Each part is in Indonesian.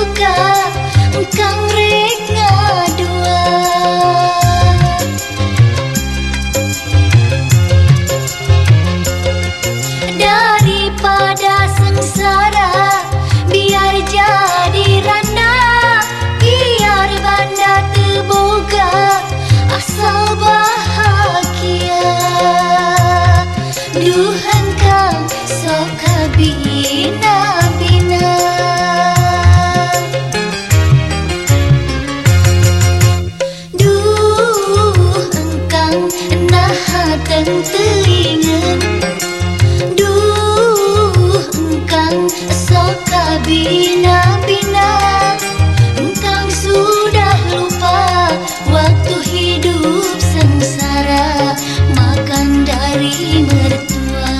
duka Engkang rek ngadua Daripada sengsara Biar jadi randa Biar banda terbuka Asal bahagia hidup sengsara Makan dari mertua.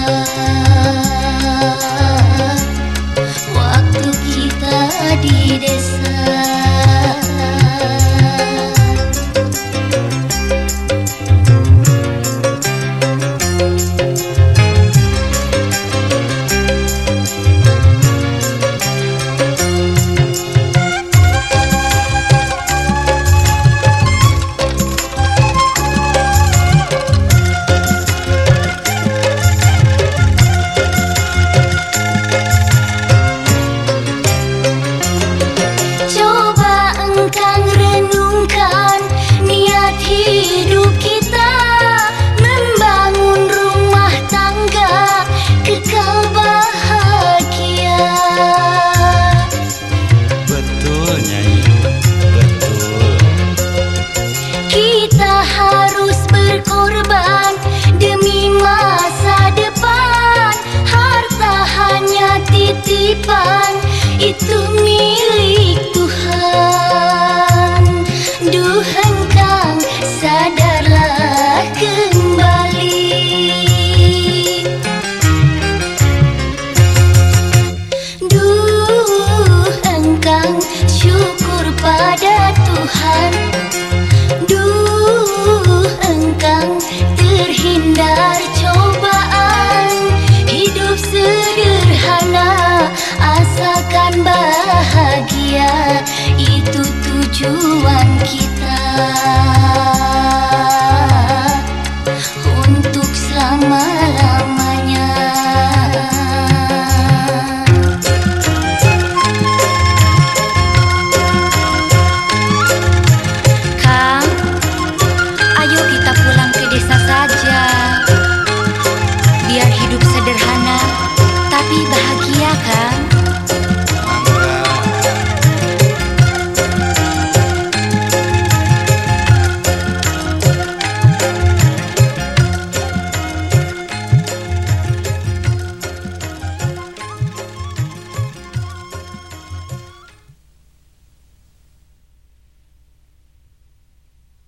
Waktu kita di desa tujuan kita untuk selama-lama.